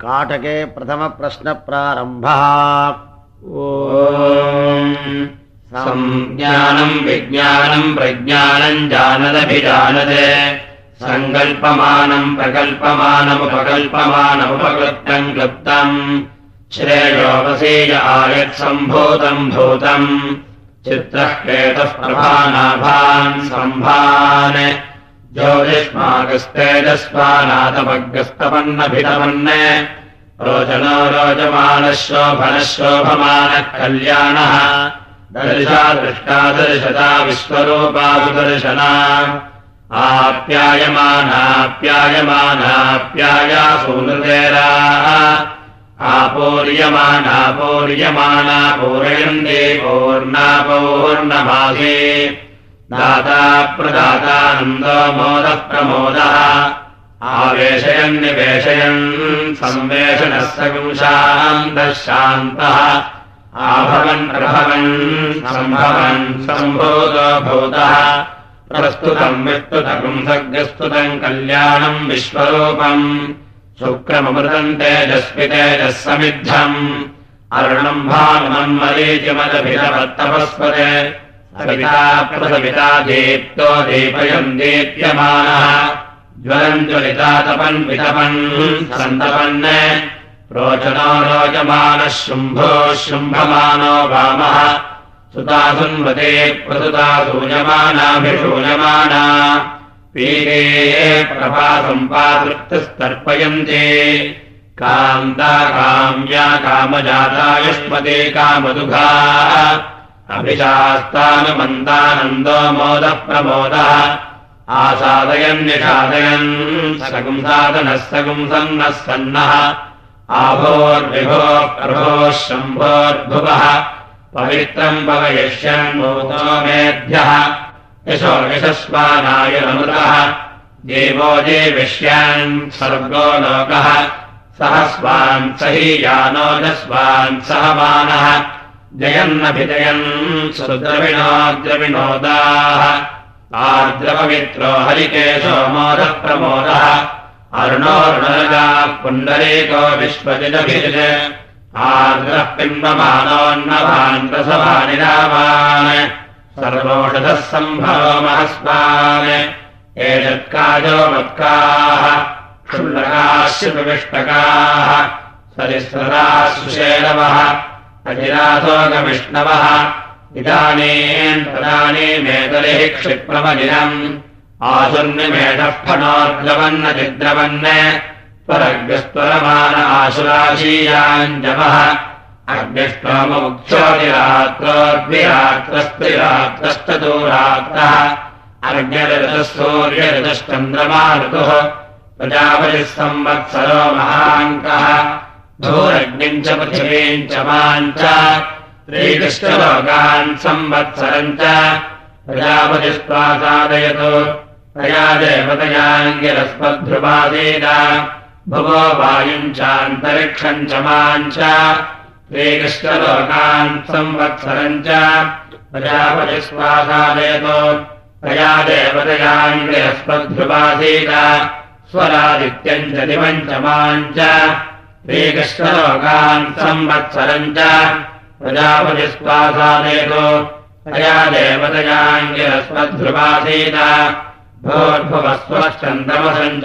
काटके प्रथमप्रश्नप्रारम्भः। ज्ञानम् विज्ञानम् प्रज्ञानम् जानदभिजानते। सङ्कल्पमानम् प्रकल्पमानमुपकल्पमानमुपकृप्तम् क्लुप्तम्। श्रेयोपसेय आयत्सम्भूतम् भूतम्। चित्रः केतः प्रभानाभान् सम्भान् ज्योतिष्मागस्तेजस्वानादमग्रस्तपन्नभितपन् रोचनो रोचमानः शोभनः शोभमानः कल्याणः दर्शा दृष्टादर्शता विश्वरूपासुदर्शना आप्यायमानाप्यायमानाप्यायासूनृतेराः आपूर्यमानापूर्यमाना पूरयन्ति पूर्णापूर्णमासे दाता प्रदातानन्दो मोदः प्रमोदः। आवेशयन्निवेशयन् संवेशनः सगुंशान्तः शान्तः आभवन् प्रभवन् सम्भवन् सम्भूतो भूतः। प्रस्तुतम् विस्तुतकम् सर्गस्तुतम् कल्याणम् विश्वरूपम्। शुक्रममृतम् तेजस्वि तेजः समिद्धम् अरुणम् भानुमन्मरीचिमदभिरवत्तपस्पते सविता दीप्तो दीपयम् दीप्यमानः। ज्वलम् ज्वलिता तपन् वितपन् सन्तपन् रोचनो रोचमानः शुम्भो शुम्भमानो वामः। सुतासुन्वते प्रसुता सूयमानाभिषूयमाना पीरे प्रभासम्पातृप्तस्तर्पयन्ते कान्ता काम्या कामजाता युष्मते कामदुघा अभिशास्तानुमन्तानन्दो मोदः प्रमोदः आसादयन्निषादयन् सगुंसादनः सगुंसन्नः सन्नः। आभोर्विभो प्रभोः शम्भोर्भुवः। पवित्रम् पवयिष्यन्मूतो मेभ्यः यशो यशस्वानायुरमृतः। देवो देविष्यान् सर्गो लोकः। सह स्वान् सहीयानोजस्वान् सहमानः जयन्नभिजयन् सुद्रविणोद्रविनोदाः आर्द्रपवित्रो हरिकेशो मोदः प्रमोदः अरुणोरुणरजाः पुण्डरीको विश्वजिदभिज आर्द्रः पिम्बमानोन्नभान्तसभानि रामान्। सर्वोषधः सम्भवो महस्मान् एतत्काजो मत्काः। क्षुल्लकाश्रुविष्टकाः सरिस्वराः सुषेलवः अजिरासोगविष्णवः। इदानीम् तदानीमेतलिः क्षिप्रमलिनम्। आसुर्निमेषः फणोद्रवन्न चिद्रवन् त्वरग्रस्त्वरमान आशुराशीयाञ्जमः। अग्निष्टोममुक्षोतिरात्रोद्विरात्रस्त्रिरात्रश्चतुरात्रः अर्घ्यऋतः सूर्यऋतश्चन्द्रमा ऋतुः प्रजापतिः संवत्सरो महाङ्कः भूरग्निम् च पृथिवीम् च माम् च श्रीकृष्णलोकान् संवत्सरम् च तया देवतयाङ्गिरस्मद्ध्रुवादेन भुवो वायुम् चान्तरिक्षम् च माम् च श्रीकृष्णलोकान् संवत्सरम् च प्रजापतिस्वासादयतो तया देवतयाङ्गिरस्मद्ध्रुवासीन स्वरादित्यम् च दिवम् च माम् च श्रीकृष्णलोकान् संवत्सरम् च प्रजापतिस्वासादयतो तया देवतयाङ्गिरस्मद्ध्रुवासीन भोर्भुवस्वश्चन्द्रमसम्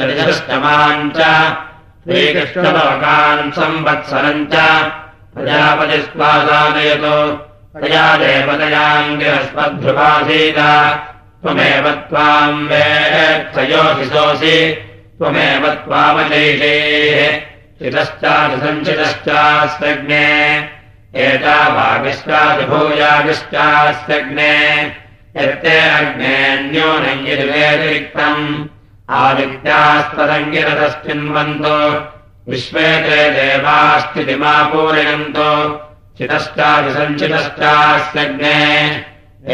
च श्रीकृष्णलोकान् संवत्सरम् च प्रजापतिस्वासादयतो तया देवतयाङ्गिरस्मद्ध्रुवासीन त्वमेव त्वाम् वेत्सयोषिषोऽसि त्वमेव त्वामशेषेः चितश्चादिसञ्चितश्चास्यग्ने एता भागश्चादिभूयागश्चास्यग्ने यत्ते अग्नेऽन्योनम् यदिवेतिरिक्तम् आदित्यास्तदङ्गिरतश्चिन्वन्तो विश्वे ते देवास्तिमापूरयन्तो चितश्चादिसञ्चितश्चास्यग्ने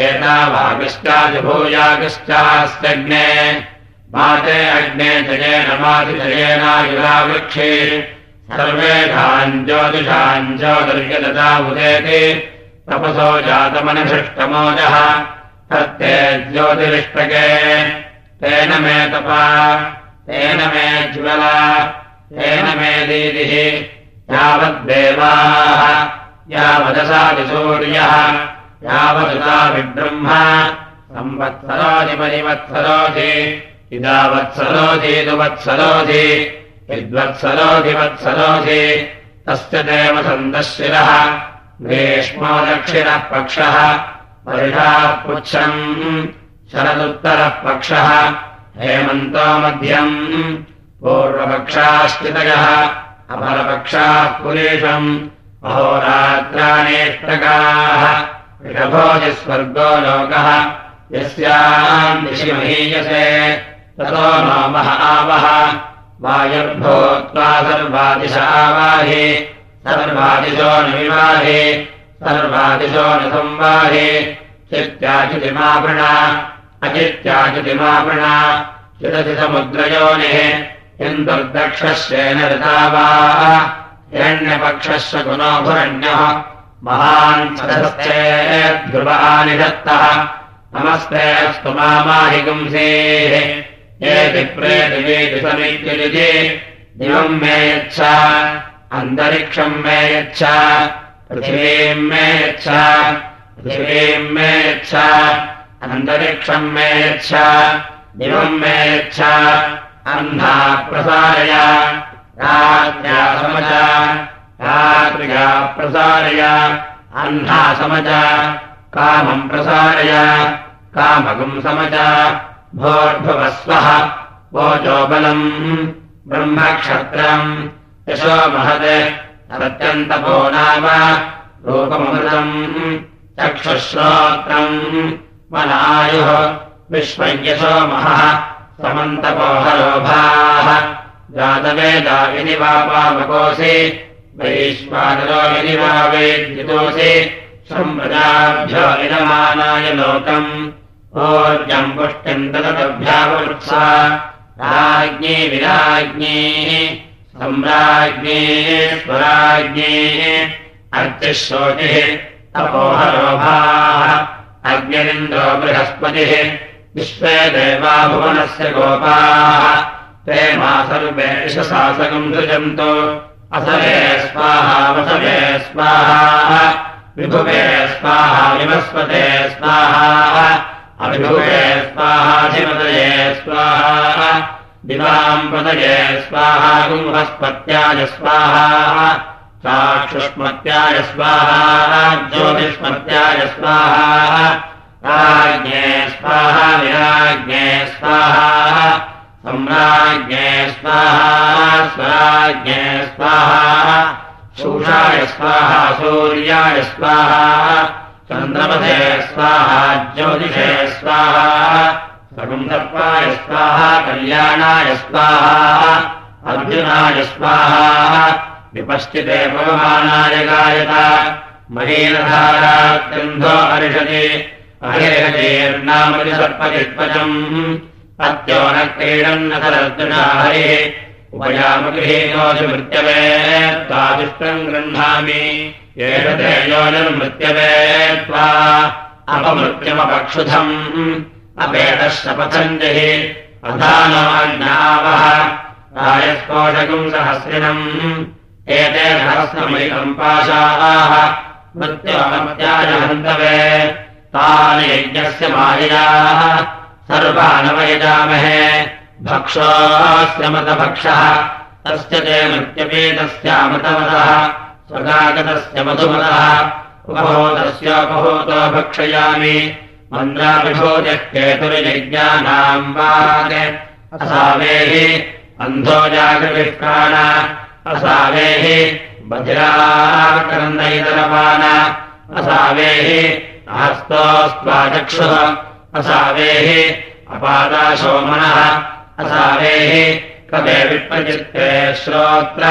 एता भागश्चादिभूयागश्चास्यग्ने माते अग्ने जयेन मातिजयेनायुरावृक्षे सर्वेषाम् ज्योतिषाम् ज्योतिर्यदता उदेति। तपसो जातमनिभृष्टमोजः तत्ते ज्योतिरिष्टके। तेन मे तपा तेन मे ज्वला तेन मे दीदिः। यावद्देवाः यावदसादिसूर्यः यावदुता विब्रह्म संवत्सरोधिपरिवत्सरोधि इदावत्सरोधीतु वत्सरोधि विद्वत्सरोधिवत्सरोधि तस्य देव सन्दशिरः ग्रीष्मो दक्षिणः पक्षः वर्षाः पुच्छम् शरदुत्तरः पक्षः हेमन्तो मध्यम् पूर्वपक्षाश्चितयः अपरपक्षाः पुरेशम् अहोरात्राणेष्टकाः ऋषभोजस्वर्गो लोकः यस्याम् दिशि महीयसे ततो नो मह आवः वायुर्भूत्वा सर्वादिश आवाहि। सर्वादिशो न विवाहि। सर्वादिशो न संवाहि। चित्याच्युतिमावृणा। अचित्याच्युतिमावृणा। चिरसि समुद्रयोनिः। इन्दुर्दक्षस्येन ऋता वा हिरण्यपक्षस्य गुणोभुरण्यः महान् सदश्चेद्ध्रुवानिषत्तः नमस्ते अस्तु मामाहि पुंसेः एति प्रेतिवेति समित्युलिति दिवम् मे यच्छ अन्तरिक्षम् मे यच्छ पृथिवीम् मे यच्छ पृथिवीम् मे यच्छ अन्तरिक्षम् मे यच्छ दिवम् मे यच्छ अह्ना प्रसारय रात्र्या समज रात्र्या प्रसारय अह्ना समज कामम् प्रसारय कामगुम् समज भोर्भुवस्वः। वोचोबलम् ब्रह्मक्षत्रम्। यशो महत्। अत्यन्तपो नाम रूपमृतम् चक्षुश्रोत्रम्। मनायुः विश्वयशो महः। समन्तपोहलोभाः जातवेदाविनि वा पावकोऽसि वैश्वानरो विनि वा वेद्युतोऽसि। सम्प्रजाभ्यो इदमानाय लोकम् पुष्टिम् ददतभ्यावृत्सा राज्ञी विराज्ञी सम्राज्ञी स्वराज्ञी अर्चिः शोचिः अपोहरोभाः अग्निरिन्द्रो बृहस्पतिः विश्वे देवा भुवनस्य गोपाः। ते मा सर्वे यशशासकम् सृजन्तु। असवे स्वाहा वसवे स्वाहा विभुवे स्वाहा विवस्पते स्वाहा अभिभुवे स्वाहाधिपतये स्वाहा दिवाम् गुंहस्पत्याय स्वाहा चाक्षुष्मत्याय स्वाहा ज्योतिष्मत्याय स्वाहा राज्ञे स्वाहा विराज्ञे स्वाहा सम्राज्ञे स्वाहा स्वराज्ञे स्वाहा शूषाय स्वाहा सूर्याय स्वाहा चन्द्रपथे स्वाहा ज्योतिषे स्वाहा सकुन्दर्पाय स्वाहा कल्याणाय स्वाहा अर्जुनाय स्वाहा विपश्चिते पवमानाय गायत महीनधारात्यन्धो अर्षति अहेरजेर्नामति सर्पचित्पचम् अत्यो न क्रीडन्नतरर्जुना हरिः उपयामगृहीनोऽसि मृत्यवे त्वादिष्टम् गृह्णामि। एषते योनिर्मृत्यवे त्वा अपमृत्यमपक्षुधम्। अपेतः शपथञ्जः अधानोऽज्ञावः रायस्पोषकम् सहस्रिणम्। एते सहस्रमैकम् पाशाः हन्तवे तानि यज्ञस्य माययाः सर्वानवयजामहे भक्षोऽस्य मतभक्षः तस्य ते मृत्यपेतस्यामृतमतः स्वगागतस्य मधुमतः उपभूतस्योपभूतो भक्षयामि। मन्द्राभिभूतिः केतुर्यज्ञानाम् वाक् असावेहि अन्धो जागृभिः प्राण। असावेहि बधिराकरन्दयितरपान असावेहि हस्तोस्त्वाचक्षुः असावेहि अपादाशो मनः असावेहि कवे विप्रचित्ते श्रोत्र।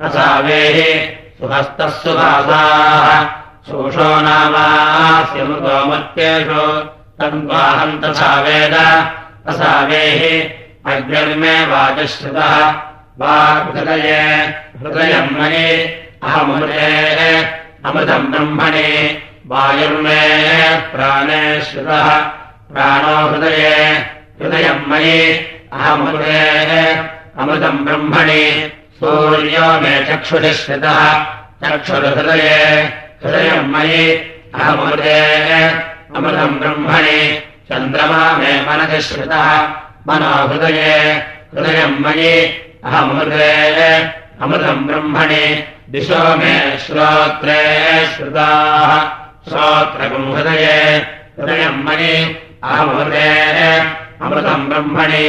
असावेहि सुहस्तः सुभासाः। शोषो नामास्य मृतोमत्येषु तन्त्वाहम् तथा वेद असावेहि अग्निर्मे वाचश्रुतः वाहृदये हृदयम् मयि अहमृते अमृतम् ब्रह्मणि। वायुर्मे प्राणे श्रुतः। प्राणो हृदये हृदयम् मयि अहमृते अमृतम् ब्रह्मणि सूर्यो मे चक्षुषि श्रितः चक्षुर्हृदये हृदयम् मयि अहमृते अमृतम् ब्रह्मणि चन्द्रमा मे मनसि श्रितः मनोहृदये हृदयम् मयि अहमृते अमृतम् ब्रह्मणि दिशो मे श्रोत्रे श्रुताः श्रोत्रकम् हृदये हृदयम् मयि अहमृते अमृतम् ब्रह्मणि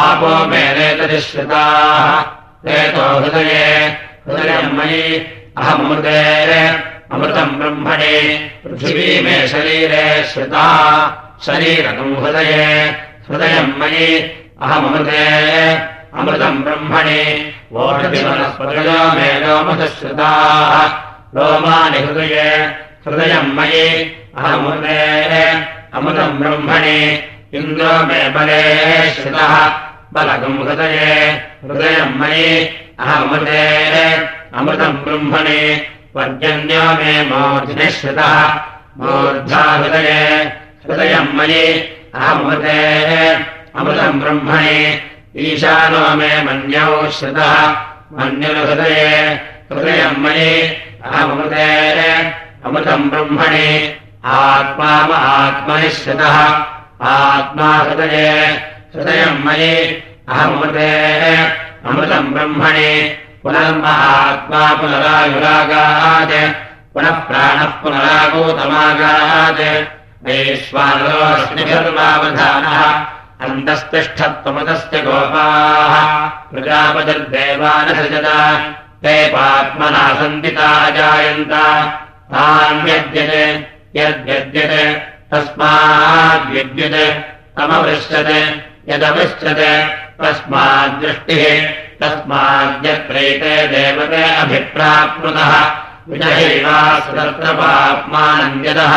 आपो मे नेतरि श्रुताः रेतो हृदये हृदयम् मयि अहमृते अमृतम् ब्रह्मणि पृथिवी मे शरीरे श्रुता शरीरकम् हृदये हृदयम् मयि अहमृते अमृतम् ब्रह्मणि। वोषतिवनस्पतयो मे लोमसश्रुताः लोमानि हृदये हृदयम् मयि अहमृते अमृतम् ब्रह्मणि इन्द्रो मे बले श्रुतः बलकम् हृदये हृदयम् मयि अहमृते अमृतम् ब्रह्मणि पर्जन्यो मे मूर्ध्नि श्रुतः मूर्धा हृदये हृदयम् मयि अहमृते अमृतम् ब्रह्मणि ईशानो मे मन्यौ श्रुतः मन्युर्हृदये हृदयम् मयि अहमृते अमृतम् ब्रह्मणि आत्मा आत्मनि श्रुतः आत्मा हृदये हृदयम् मयि अहमृते अमृतम् ब्रह्मणि पुनर्महात्मा पुनरायुरागात् पुनः प्राणः पुनरागोतमागात्। वैश्वानरोऽस्मिभिर्वावधानः अन्तस्तिष्ठत्वमतस्य गोपाः। प्रजापतिर्देवानसृजत ते पात्मना सन्दिता अजायन्त तान्यद्यते यद्यद्यते तस्माद्विद्युत् तमवृश्यते यदवृश्यते तस्माद्दृष्टिः तस्माद्यत्रैते देवते अभिप्राप्नुतः विजहैवासुतत्रपाप्मानन्द्यतः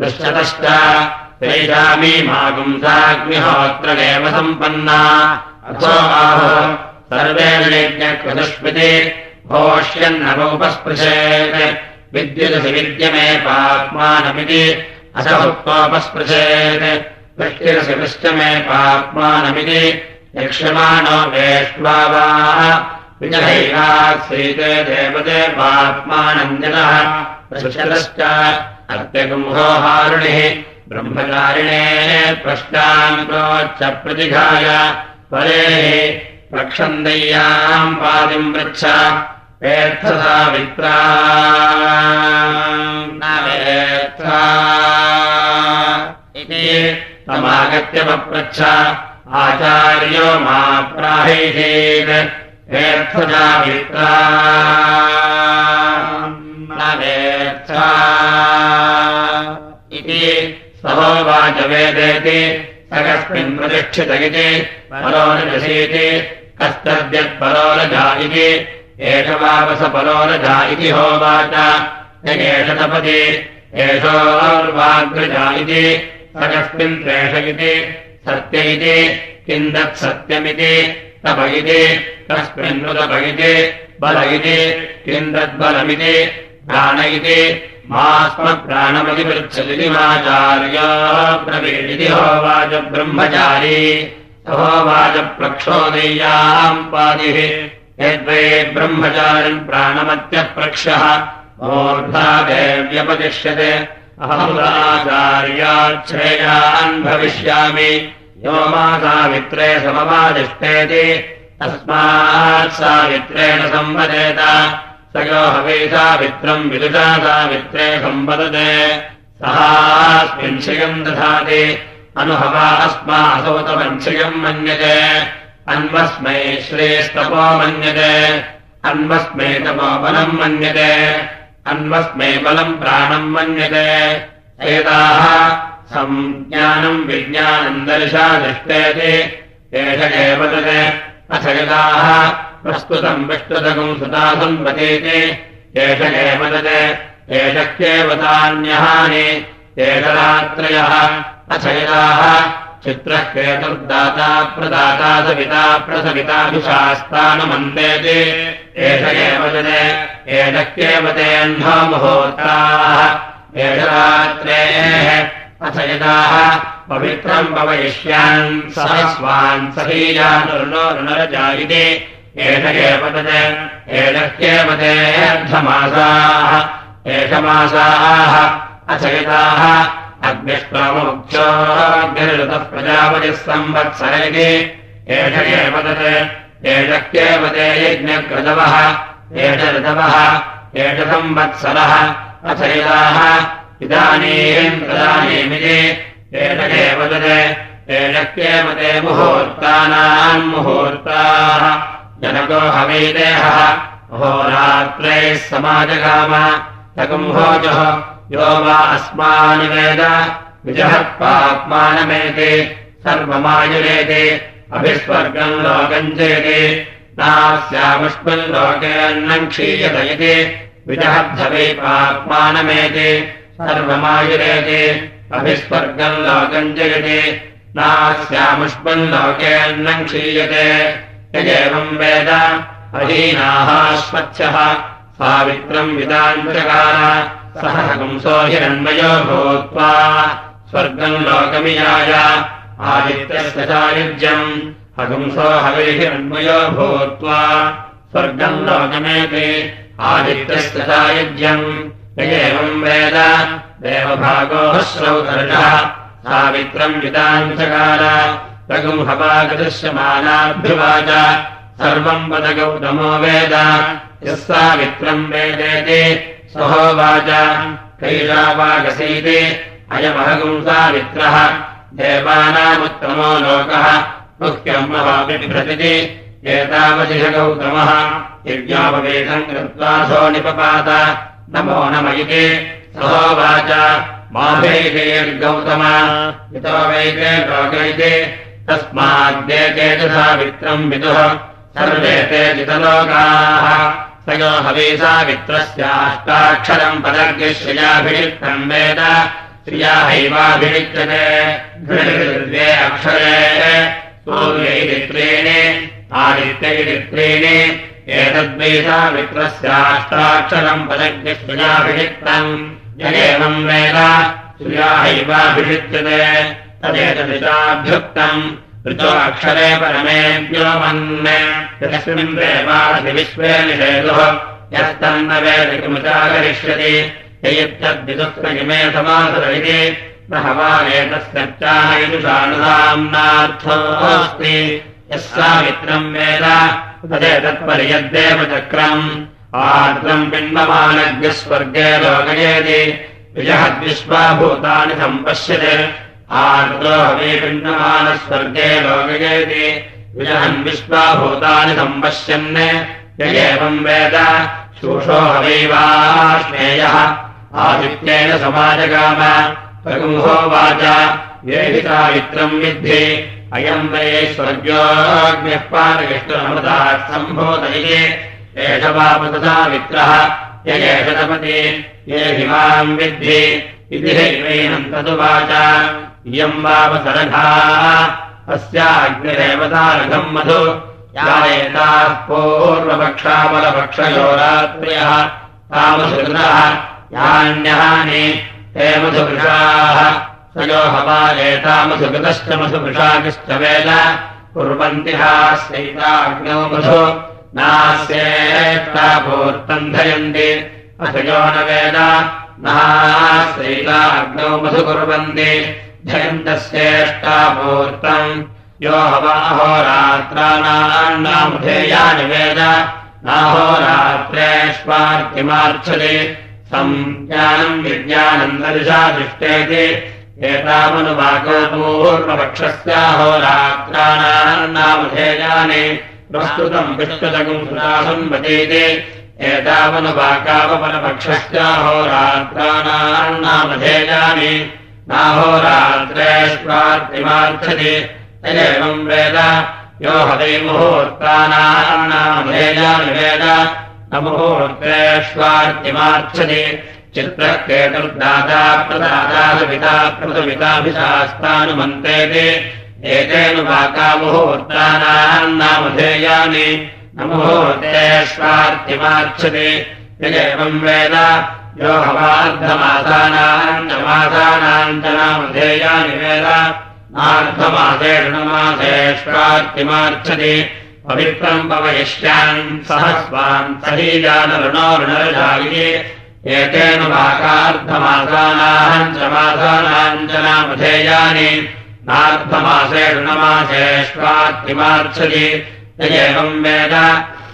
दृश्यतश्च तेषामीमागुंसाग्निहोत्रमेव सम्पन्ना अथो आहो सर्वेण यज्ञकृतस्मृति भोष्यन्नवोपस्पृशेत् विद्युदसि विद्यमे पाप्मानमिति असहुत्वोपस्पृशेत् वृष्टिरसि वृष्टमे पाप्मानमिति यक्ष्यमाणो वेष्ट्वा वा विजहैवात्सीते देवते पाप्मानञ्जनः। पृच्छतश्च अत्यगुंहोहारुणिः ब्रह्मचारिणे प्रष्टान् प्रोच्च प्रतिघाय परेः रक्षन्दय्याम् पादिम् पृच्छ इति तमागत्य पप्रच्छ आचार्यो मा प्राहिषेत् वेत्थसावित्रा। न वेत्था। इति सहोवाच वेदेति स कस्मिन् प्रतिष्ठित इति परोरजसीति कस्तद्यत्परोरजा इति एष वावसपरोरजा इति होवाच। एष तपति एषोर्वाग्रजा इति स कस्मिन् त्वेष इति सत्य इति किम् तत्सत्यमिति तप इति कस्मिन्नुतप इति बल इति किम् तद्बलमिति प्राण इति मास्मप्राणमधिपृच्छति माचार्यो ब्रवीदिति होवाच ब्रह्मचारी। होवाच प्रक्षोदय्याम् पादिः यद्वै ब्रह्मचारिम् प्राणमत्यप्रक्षः मूर्धा देव्यपतिष्यते अहमुदाचार्याच्छ्रेयान् भविष्यामि। यो सावित्रे समवादिष्टेति तस्मात् सावित्रेण संवदेत। स यो हवै सावित्रम् विदुषा सावित्रे सम्पदते सहास्मिन्शियम् दधाति। अनुभवा अस्मासौतवंशियम् मन्यते अन्वस्मै श्रेस्तपो मन्यते अन्वस्मै तपोबलम् मन्यते। अन्वस्मै बलम् प्राणम् मन्यते। एताः सञ्ज्ञानम् विज्ञानम् दर्शा दृष्टेति। एष एव तत्। अथ यदाः प्रस्तुतम् विष्टुतकम् सुता सम्पतेति एष एव तत्। एष एषरात्रयः अथ यदाः चित्रः केतुर्दाता प्रदाता सविता प्रसविताभिशास्तानमन्देति एष एव तत् एषह्येव तेऽह्नो मुहूर्ताः। एषरात्रेः अथ यदाः पवित्रम् पवयिष्यान् सहस्वान् सहीयानुर्णो ऋणरजा इति एष एव तत् एषह्येव तेऽर्धमासाः एषमासाः अचयिताः अग्निष्टोमुख्योऽग्निरुतः प्रजापतिः संवत्सर इति एष एव तत् एषह्येव ते यज्ञकृतवः एष ऋतवः एष संवत्सरः अचयिताः इदानीम् तदानीमिति एष एव तत् एषह्येव ते मुहूर्तानाम् मुहूर्ताः। जनको हवीदेहः अहोरात्रैः समाजगाम तकुम्भोजः यो वा अस्मानिवेद विजहत्पात्मानमेति सर्वमायुरेति अभिस्वर्गम् लोकम् चेति। नास्यामस्मिन् लोकेऽन्नम् क्षीयत इति विजहद्धवैपात्मानमेति सर्वमायुरेति अभिस्वर्गम् लोकम् जयति नास्यामुष्मन् लोकेऽन्नम् क्षीयते। यजेवम् वेद। अहीनाः स्वच्छः। सावित्रम् विदाञ्चकार सह हगुंसो हिरण्मयो भूत्वा स्वर्गम् लोकमियाय आदित्यस्य सायुज्यम् हगुंसो हविर्हिरण्मयो भूत्वा स्वर्गम् लोकमेति आदित्यस्य सायुज्यम् ययेवम् वेद देवभागोः श्रौतर्षः सावित्रम् रघुम् हवागदृश्यमानाभ्युवाच सर्वम् वद गौतमो वेद यः सावित्रम् वेदेति सहोवाच कैलावागसीति। अयमहगुम् सावित्रः देवानामुत्तमो लोकः। मुह्यम् महाबिभ्रतिति एतावदिह गौतमः यज्ञोपवेदम् कृत्वा निपपात नमो नम इति सहोवाच माभैर्गौतम यतो वैते लोकैते। तस्माद्देते च सावित्रम् विदुः सर्वे ते जितलोकाः स यो हवीसावित्रस्याष्टाक्षरम् पदर्गिश्रियाभिषिक्तम् वेद। श्रिया हैवाभिषिक्यते। द्वे अक्षरे। सूर्यैति त्रीणि आदित्यैति त्रीणि एतद्वैसावित्रस्याष्टाक्षरम् पदग्निश्रियाभिषिक्तम् यदेवम् वेद। श्रिया हैवाभिषिच्यते तदेतदिशाभ्युक्तम् ऋतो अक्षरे परमेभ्यो मन् यस्मिन् देवादिविश्वे निषेदुः यस्तन्न वेदिकमुचाकरिष्यति ययित्यद्विदुःखिमे समासर इति हवानेतस्यच्चानयिषानुधाम्नार्थोऽस्ति यः सावित्रम् वेद। तदेतत्पर्यद्देव चक्रम्। आर्द्रम् पिण्डमानज्ञः स्वर्गे लोकयेति। विजहद्विश्वाभूतानि सम्पश्यते आर्द्रो हवे पिण्डमानस्वर्गे लोकयेति। विजहन् विश्वाभूतानि सम्पश्यन् य एवम् वेद। शूषो हवैवाश्मेयः आदित्येन समाजगाम। प्रगुंहोवाच ये हि सावित्रम् विद्धि। अयम् वै स्वर्गोऽग्निः पादकृष्णमृतात् सम्भूतये एष वापसावित्रः य एष तपति। ये हिमाम् विद्धि। इति हैवैनम् तदुवाच इयम् वापसरघा अस्याग्निरेवतारघम् मधु। या एताः तामसुकृतः यान्यहानि हे मधुवृषाः। स यो हवालेतामसुकृतश्च मधुवृषाकिश्च वेद। कुर्वन्ति हास्यैताग्नौ मधु। धयन्ति। अथ यो न वेद। नास्यैताग्नौ मधु कुर्वन्ति धयन्तस्येष्टापूर्तम् यो हवाहोरात्राणान्नामुधेयानि वेद नाहोरात्रेष्वार्तिमार्च्छति सञ्ज्ञानम् विज्ञानम् दर्शा दृष्टेति। एतामनुवाको पूर्वपक्षस्याहोरात्राणान्नामुधेयानि प्रस्तुतम् विष्णुतगुम् सुरासम् वदेति एतावनुवाकावपरपक्षस्याहोरात्राणान्नामधेयानि नाहोरात्रेष्वार्तिमार्च्छति एवम् वेद। यो हदै मुहूर्तानान्नामधेयानि वेद न मुहूर्तेष्वार्तिमार्च्छति चित्रः केतुर्दाता प्रदादापिता प्रतुपिताभिशास्तानुमन्तेति एतेन वाका मुहूर्तानान्नामधेयानि न मुहूर्तेष्वार्तिमार्च्छति यदेवम् वेद यो हवार्धमासानाम् च मासानाम् च नामधेयानि वेद। नार्धमासे ऋणमासेष्वार्तिमार्च्छति पवित्रम् पवयिष्यान् सह स्वान् सहीजानरुणो ऋणरजायि एतेन वाकार्धमासानाहम् च मासानाम् च नामधेयानि नार्धमासे ऋणमासेष्वात्तिमार्च्छति एवम् वेद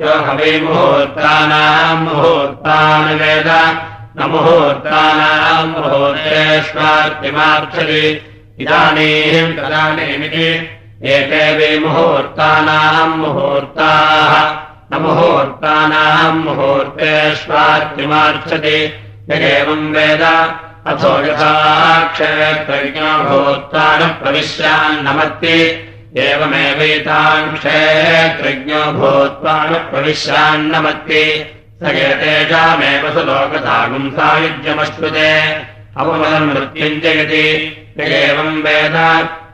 यो हवै मुहूर्तानाम् मुहूर्तान् वेद। न मुहूर्तानाम् मुहूर्तेष्वार्तिमार्च्छति इदानीम् तदानीमिति एते वै मुहूर्तानाम् मुहूर्ताः। न मुहूर्तानाम् मुहूर्तेष्वार्तिमार्च्छति यदेवम् वेद। अथो यथा क्षेत्रज्ञो भूत्वानः प्रविश्यान्नमत्ति एवमेवैतान् क्षेत्रज्ञो भूत्वानः प्रविश्यान्नमत्ति स एतेषामेव सुलोकसागुम् सायुज्यमश्नुते अवमदम् मृत्युम् जयति एवम् वेद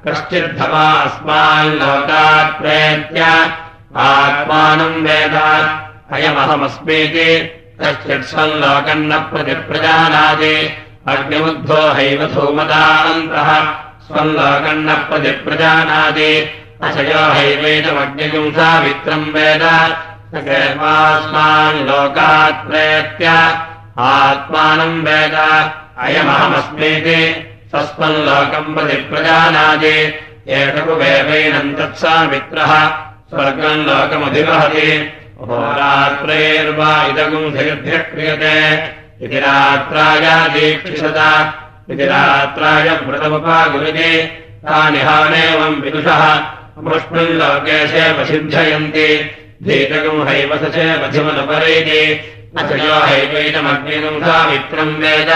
कश्चिद्धवा अस्माल्लोकात् प्रेत्य आत्मानम् वेद अयमहमस्मीति। कश्चित् स्वल्लोकम् न प्रतिप्रजानाति। अग्निमुद्धो हैव धूमदान्तः वेद सर्वास्मान् लोकात् प्रेत्य आत्मानम् वेद अयमहमस्मीति तस्मल्लोकम् प्रतिप्रजानाति एषकुवेवैनम् तत्सामित्रः स्वर्गम् लोकमधिवहति होरात्रैर्वा इदगुम् धैर्भ्यः क्रियते इति रात्रायादीक्षिषत इति रात्राय व्रतमुपागुरुते तानि हानेवम् विदुषः। अमुष्मिन् लोके सेवसिद्धयन्ति धीतगम् हैव स सेवधिमनुपरैति अचयो हैवैतमग्निगम् सामित्रम् वेद।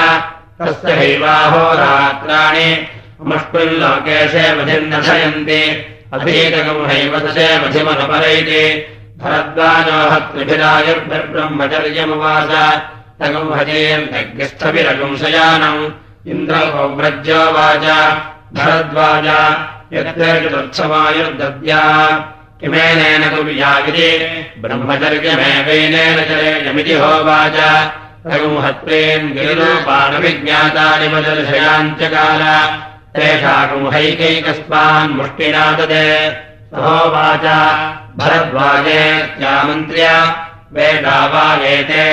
तस्य हैवाहोरात्राणि अमुष्मिन् लोके सेवधिर्नशयन्ति अधीतगम् हैव स सेवधिमनुपरैति भरद्वाजोहत्रिभिरायुर्ब्रह्मचर्यमुवाच तगम् भजेर्यज्ञस्थभिरगुंशयानम् इन्द्रव्रज्योवाच भरद्वाज यत्र चतुर्थमायुर्दद्या किमेनेन कुर्यागिति ब्रह्मचर्यमेवैनेन चरेयमिति होवाच तगुम् हत्रेन् गिरिरूपाणभिज्ञातानि मदर्शयाञ्चकाल तेषाकुम् हैकैकस्मान् मुष्टिना ददे सहोवाच भरद्वाजेत्यामन्त्र्य वेदावागेते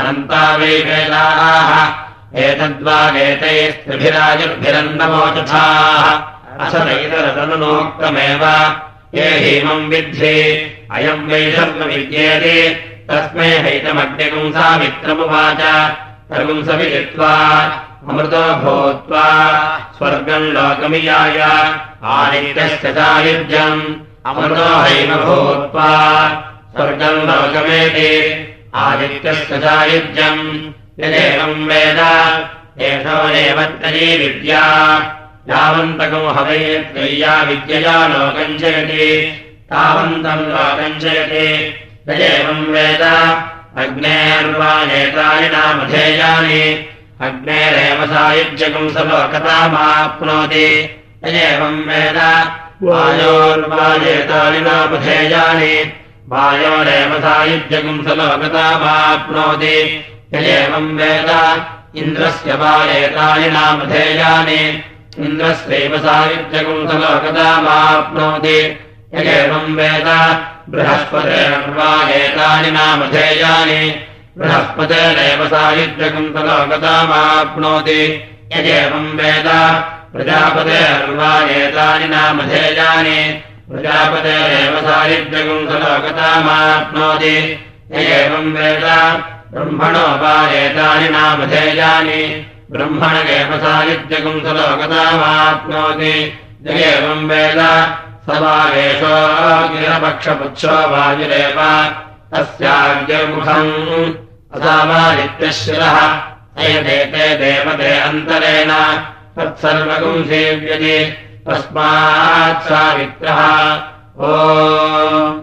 अनन्ता वै वेदाः एतद्वागेतैस्त्रिभिराजुर्भिरन्नमोचथाः असदैतरतनुनोक्तमेव ये हीमम् विद्धि। अयम् वै सर्वविद्येति तस्मै हैतमग्निगुंसामित्रमुवाच तगुंसविदित्वा अमृतो भूत्वा स्वर्गम् लोकमियाय। आदित्यस्य सायुज्यम् अमृतो हैव भूत्वा स्वर्गम् लोकमेति। आदित्यस्य सायुज्यम् यदेवम् वेद एषो देवत्तरी विद्या। यावन्तकम् हवैत्र्या विद्यया लोकम् जयति तावन्तम् लोकम् जयति यदेवम् वेद अग्नेर्वानेतानि नामधेयानि अग्नेरेव सायुज्यकम् स लोकतामाप्नोति यदेवम् वेद वायोर्वाजेतानि नामधेयानि वायोरेव सायुज्यकम् स लोकतामाप्नोति यदेवम् वेद। इन्द्रस्य वायेतानि नामधेयानि इन्द्रस्यैव सायुज्यकम् स लोकतामाप्नोति यदेवम् वेद। बृहस्पतेर्वायेतानि नामधेयानि बृहस्पतेरेव सायुज्यकम् स लोकतामाप्नोति यदेवम् वेद। प्रजापतेर्वायेतानि नामधेयानि प्रजापतेरेव सायुज्यकम् स लोकतामाप्नोति एवम् वेद ब्रह्मणो वायेतानि नामधेयानि। ब्रह्मणगेव सायुज्यकम् स लोकतामाप्नोति एवम् वेद स वागेशो गिरपक्षपुच्छो वायुरेव तस्याग्निर्मुखम् असामादित्यशिरः अयदेते देवते अन्तरेण। तत्सर्वगुम् सेव्यते तस्मात् सावित्रः। ओ